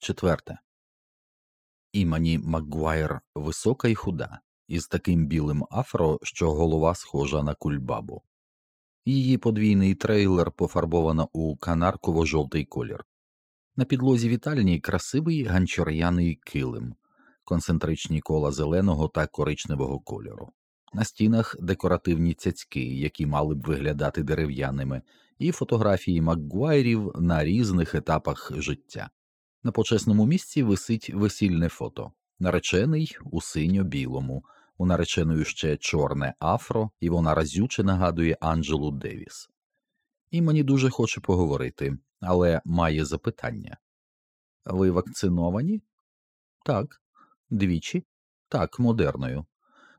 Четверте. Імані Макгуайр висока й худа, із таким білим афро, що голова схожа на кульбабу. Її подвійний трейлер пофарбовано у канарково жовтий колір. На підлозі вітальні красивий ганчор'яний килим, концентричні кола зеленого та коричневого кольору. На стінах декоративні цяцьки, які мали б виглядати дерев'яними, і фотографії Макгуайрів на різних етапах життя. На почесному місці висить весільне фото, наречений у синьо-білому, у нареченої ще чорне афро, і вона разюче нагадує Анджелу Девіс. І мені дуже хоче поговорити, але має запитання Ви вакциновані? Так. Двічі? Так, модерною.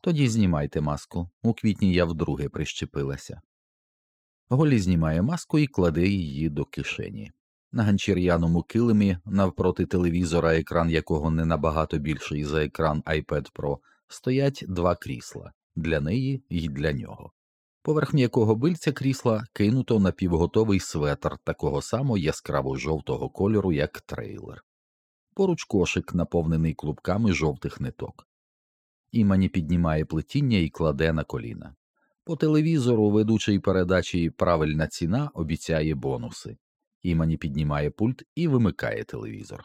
Тоді знімайте маску. У квітні я вдруге прищепилася. Голі знімає маску і кладе її до кишені. На ганчір'яному килимі, навпроти телевізора, екран якого не набагато більший за екран iPad Pro, стоять два крісла для неї і для нього. Поверх м'якого бильця крісла кинуто напівготовий светр такого само яскраво жовтого кольору, як трейлер, поруч кошик, наповнений клубками жовтих ниток. Імані піднімає плетіння і кладе на коліна. По телевізору ведучий передачі Правильна ціна обіцяє бонуси. Імані піднімає пульт і вимикає телевізор.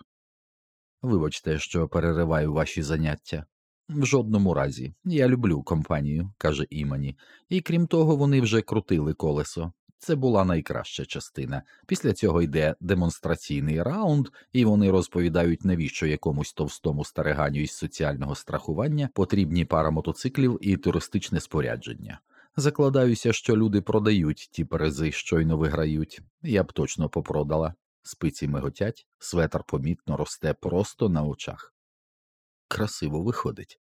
Вибачте, що перериваю ваші заняття. В жодному разі. Я люблю компанію, каже Імані, і крім того, вони вже крутили колесо. Це була найкраща частина. Після цього йде демонстраційний раунд, і вони розповідають, навіщо якомусь товстому стариганю із соціального страхування потрібні пара мотоциклів і туристичне спорядження. Закладаюся, що люди продають ті призи, щойно виграють. Я б точно попродала. Спиці миготять, светр помітно росте просто на очах. Красиво виходить.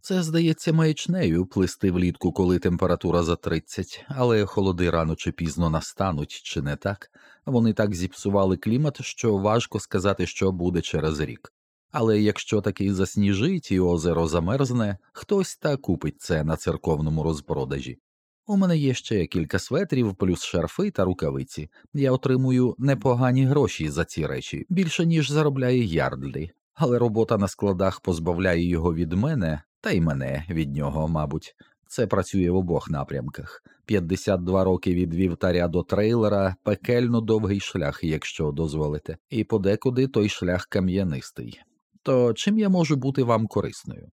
Це здається маячнею плисти влітку, коли температура за 30, але холоди рано чи пізно настануть, чи не так. Вони так зіпсували клімат, що важко сказати, що буде через рік. Але якщо таки засніжить і озеро замерзне, хтось та купить це на церковному розпродажі. У мене є ще кілька светрів, плюс шарфи та рукавиці. Я отримую непогані гроші за ці речі, більше ніж заробляє Ярдлі, але робота на складах позбавляє його від мене, та й мене від нього, мабуть. Це працює в обох напрямках. 52 роки від вівтаря до трейлера, пекельно довгий шлях, якщо дозволите, і подекуди той шлях кам'янистий. То чим я можу бути вам корисною?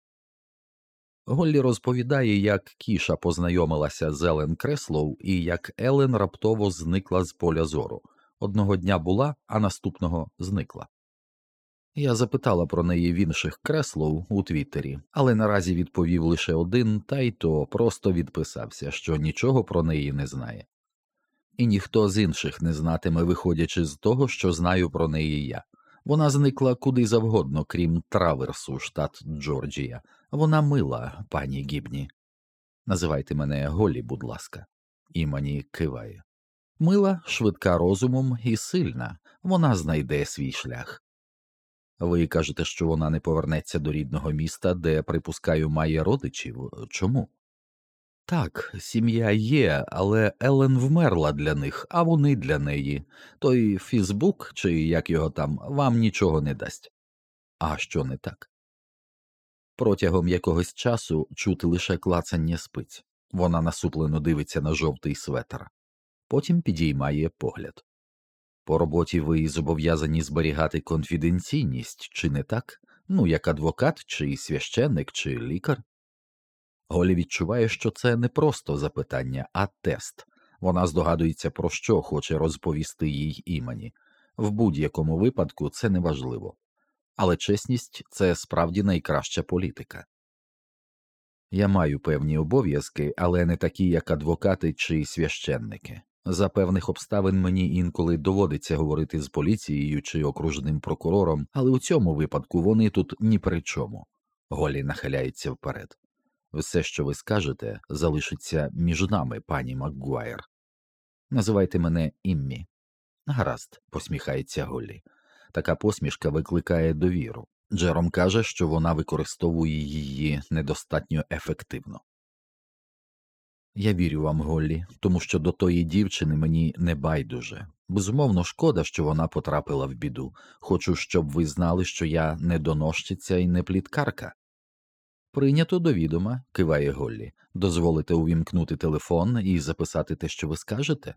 Голлі розповідає, як Кіша познайомилася з Елен Креслоу і як Елен раптово зникла з поля зору. Одного дня була, а наступного зникла. Я запитала про неї в інших Креслоу у Твіттері, але наразі відповів лише один, та й то просто відписався, що нічого про неї не знає. І ніхто з інших не знатиме, виходячи з того, що знаю про неї я. Вона зникла куди завгодно, крім траверсу, штат Джорджія. Вона мила, пані Гібні. Називайте мене Голі, будь ласка, імані киває. Мила, швидка розумом і сильна, вона знайде свій шлях. Ви кажете, що вона не повернеться до рідного міста, де, припускаю, має родичів. Чому? Так, сім'я є, але Елен вмерла для них, а вони для неї. Той Фізбук, чи як його там, вам нічого не дасть. А що не так? Протягом якогось часу чути лише клацання спиць. Вона насуплено дивиться на жовтий светр, потім підіймає погляд. По роботі ви зобов'язані зберігати конфіденційність, чи не так? Ну, як адвокат, чи священник, чи лікар. Голі відчуває, що це не просто запитання, а тест. Вона здогадується, про що хоче розповісти їй імені. В будь-якому випадку це неважливо. Але чесність це справді найкраща політика. Я маю певні обов'язки, але не такі, як адвокати чи священники. За певних обставин мені інколи доводиться говорити з поліцією чи окружним прокурором, але у цьому випадку вони тут ні при чому. Голі нахиляється вперед. Все, що ви скажете, залишиться між нами, пані Макгуайр. Називайте мене Іммі. Гаразд, посміхається Голлі. Така посмішка викликає довіру. Джером каже, що вона використовує її недостатньо ефективно. Я вірю вам, Голлі, тому що до тої дівчини мені не байдуже. Безумовно, шкода, що вона потрапила в біду. Хочу, щоб ви знали, що я не донощиця і не пліткарка. Прийнято до відома, киває Голлі. Дозволите увімкнути телефон і записати те, що ви скажете?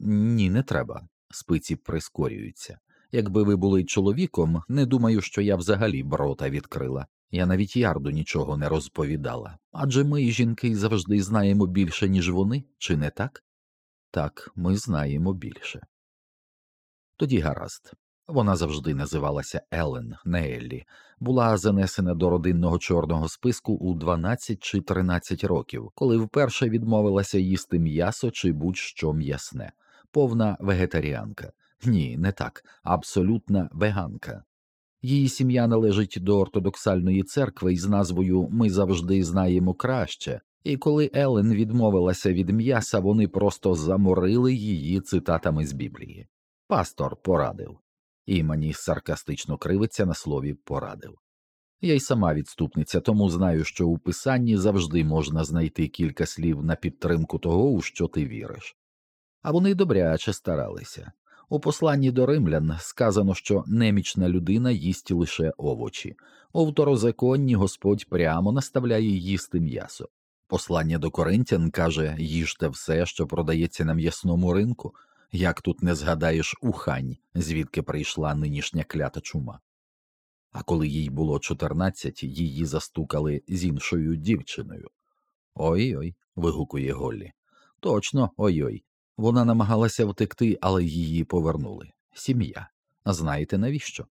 Ні, не треба. Спиці прискорюються. Якби ви були чоловіком, не думаю, що я взагалі б рота відкрила. Я навіть ярду нічого не розповідала. Адже ми, жінки, завжди знаємо більше, ніж вони, чи не так? Так, ми знаємо більше. Тоді гаразд. Вона завжди називалася Елен, не Еллі, була занесена до родинного чорного списку у 12 чи 13 років, коли вперше відмовилася їсти м'ясо чи будь-що м'ясне, повна вегетаріанка. Ні, не так, абсолютна веганка. Її сім'я належить до ортодоксальної церкви із назвою Ми завжди знаємо краще, і коли Елен відмовилася від м'яса, вони просто заморили її цитатами з Біблії. Пастор порадив, і мені саркастично кривиться на слові порадив. Я й сама відступниця, тому знаю, що у писанні завжди можна знайти кілька слів на підтримку того, у що ти віриш. А вони добряче старалися. У посланні до римлян сказано, що немічна людина їсть лише овочі, у второзаконні Господь прямо наставляє їсти м'ясо. Послання до коринтян каже їжте все, що продається на м'ясному ринку, як тут не згадаєш ухань, звідки прийшла нинішня клята чума. А коли їй було чотирнадцять, її застукали з іншою дівчиною. Ой ой. вигукує Голлі. Точно, ой ой. Вона намагалася втекти, але її повернули. Сім'я. А знаєте навіщо?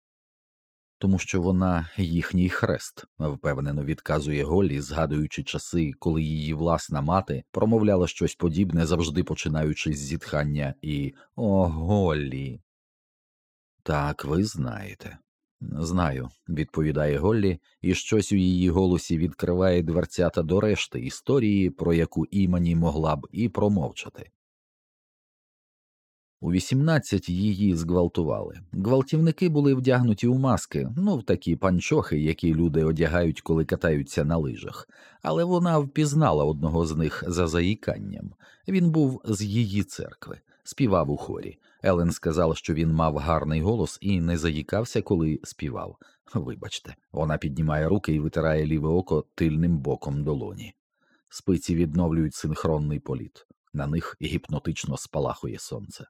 Тому що вона їхній хрест, впевнено відказує Голлі, згадуючи часи, коли її власна мати промовляла щось подібне, завжди починаючи з зітхання і О, Голлі. Так, ви знаєте. Знаю, відповідає Голлі, і щось у її голосі відкриває дверцята до решти історії, про яку імені могла б і промовчати. У 18 її зґвалтували. Гвалтівники були вдягнуті у маски, ну в такі панчохи, які люди одягають, коли катаються на лижах, але вона впізнала одного з них за заїканням. Він був з її церкви, співав у хорі. Елен сказала, що він мав гарний голос і не заїкався, коли співав. Вибачте, вона піднімає руки і витирає ліве око тильним боком долоні. Спиці відновлюють синхронний політ, на них гіпнотично спалахує сонце.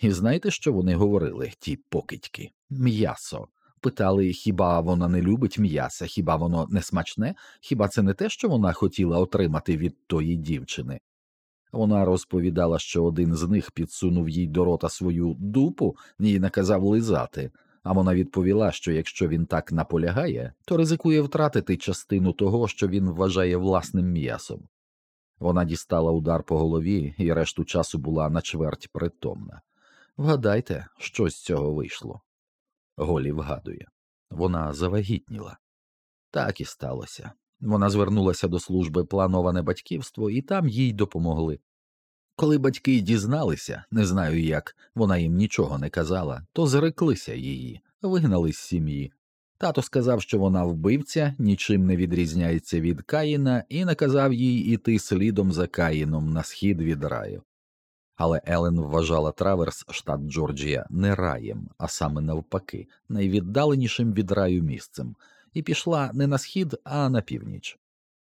І знаєте, що вони говорили, ті покидьки? М'ясо. Питали, хіба вона не любить м'яса, хіба воно не смачне, хіба це не те, що вона хотіла отримати від тої дівчини? Вона розповідала, що один з них підсунув їй до рота свою дупу і наказав лизати, а вона відповіла, що якщо він так наполягає, то ризикує втратити частину того, що він вважає власним м'ясом. Вона дістала удар по голові і решту часу була на чверть притомна. Вгадайте, що з цього вийшло. Голі вгадує вона завагітніла. Так і сталося. Вона звернулася до служби плановане батьківство, і там їй допомогли. Коли батьки дізналися, не знаю як, вона їм нічого не казала, то зреклися її, вигнали з сім'ї. Тато сказав, що вона вбивця, нічим не відрізняється від Каїна, і наказав їй іти слідом за Каїном на схід від раю але Елен вважала Траверс, штат Джорджія, не раєм, а саме навпаки, найвіддаленішим від раю місцем, і пішла не на схід, а на північ.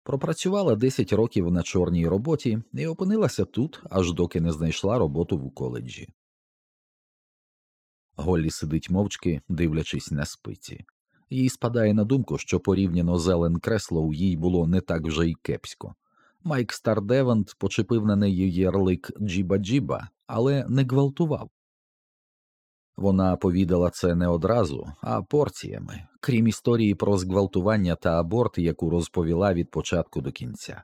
Пропрацювала 10 років на чорній роботі і опинилася тут, аж доки не знайшла роботу в коледжі. Голлі сидить мовчки, дивлячись на спиці. Їй спадає на думку, що порівняно з Елен Креслоу їй було не так вже й кепсько. Майк Стардевант почепив на неї ярлик Джібба-Джібба, але не гвалтував. Вона повідала це не одразу, а порціями, крім історії про зґвалтування та аборт, яку розповіла від початку до кінця.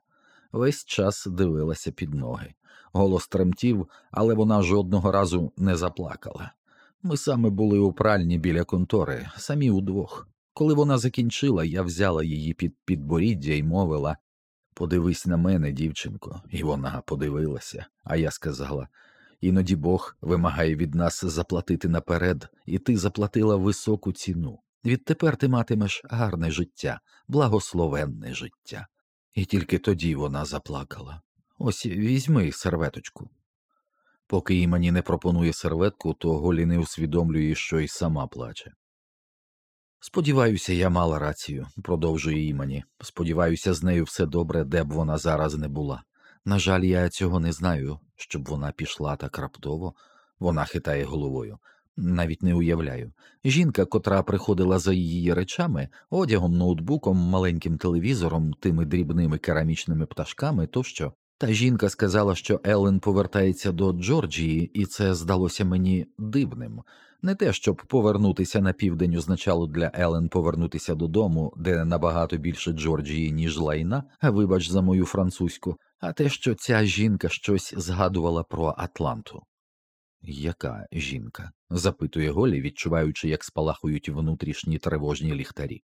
Весь час дивилася під ноги. Голос тремтів, але вона жодного разу не заплакала. Ми саме були у пральні біля контори, самі удвох. Коли вона закінчила, я взяла її під підборіддя і мовив Подивись на мене, дівчинко, і вона подивилася, а я сказала іноді Бог вимагає від нас заплатити наперед, і ти заплатила високу ціну. Відтепер ти матимеш гарне життя, благословенне життя. І тільки тоді вона заплакала. Ось візьми серветочку. Поки імені не пропонує серветку, то Голі не усвідомлює, що й сама плаче. Сподіваюся, я мала рацію, продовжує імені. Сподіваюся, з нею все добре, де б вона зараз не була. На жаль, я цього не знаю, щоб вона пішла так раптово. Вона хитає головою. Навіть не уявляю. Жінка, котра приходила за її речами, одягом, ноутбуком, маленьким телевізором, тими дрібними керамічними пташками тощо. Та жінка сказала, що Елен повертається до Джорджії, і це здалося мені дивним. Не те, щоб повернутися на південь означало для Елен повернутися додому, де набагато більше Джорджії, ніж лайна, вибач за мою французьку, а те, що ця жінка щось згадувала про Атланту. Яка жінка? запитує Голлі, відчуваючи, як спалахують внутрішні тривожні ліхтарі.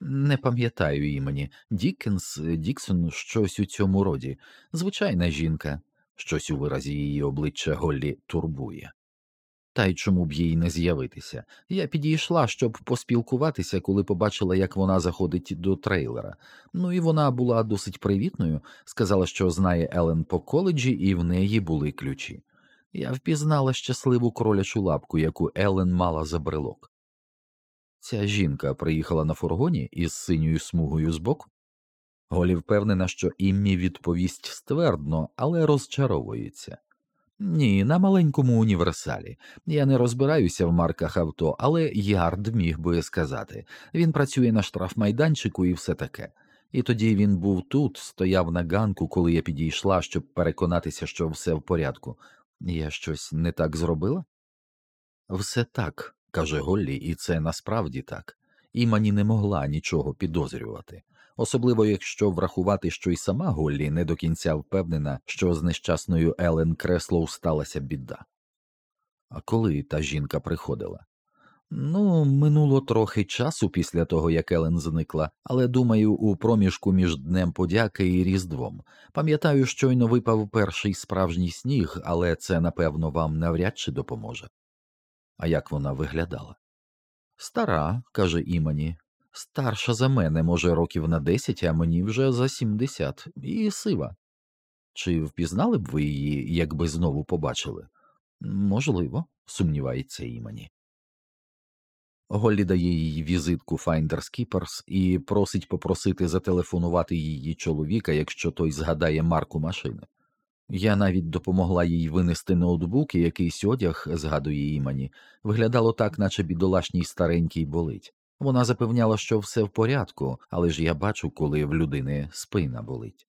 Не пам'ятаю імені Діккенс, Діксон, щось у цьому роді. Звичайна жінка, щось у виразі її обличчя Голлі турбує. Та й чому б їй не з'явитися? Я підійшла, щоб поспілкуватися, коли побачила, як вона заходить до трейлера. Ну і вона була досить привітною, сказала, що знає Елен по коледжі, і в неї були ключі. Я впізнала щасливу кролячу лапку, яку Елен мала за брелок. Ця жінка приїхала на фургоні із синьою смугою збоку. Голі впевнена, що Іммі відповість ствердно, але розчаровується. Ні, на маленькому універсалі. Я не розбираюся в марках авто, але Ярд міг би сказати він працює на штрафмайданчику і все таке. І тоді він був тут, стояв на ганку, коли я підійшла, щоб переконатися, що все в порядку. Я щось не так зробила? Все так, каже Голлі, і це насправді так. Імані не могла нічого підозрювати, особливо якщо врахувати, що й сама Голлі не до кінця впевнена, що з нещасною Елен Креслоу сталася біда. А коли та жінка приходила? Ну, минуло трохи часу після того, як Елен зникла, але думаю, у проміжку між Днем подяки і Різдвом. Пам'ятаю, щойно випав перший справжній сніг, але це, напевно, вам навряд чи допоможе. А як вона виглядала? Стара, каже Імані, старша за мене, може, років на десять, а мені вже за сімдесят, і сива. Чи впізнали б ви її, якби знову побачили? Можливо, сумнівається Імані. Голлі дає їй візитку Finders Keepers і просить попросити зателефонувати її чоловіка, якщо той згадає марку машини. Я навіть допомогла їй винести ноутбук і якийсь одяг, згадує імені, виглядало так, наче бідолашній старенький болить. Вона запевняла, що все в порядку, але ж я бачу, коли в людини спина болить.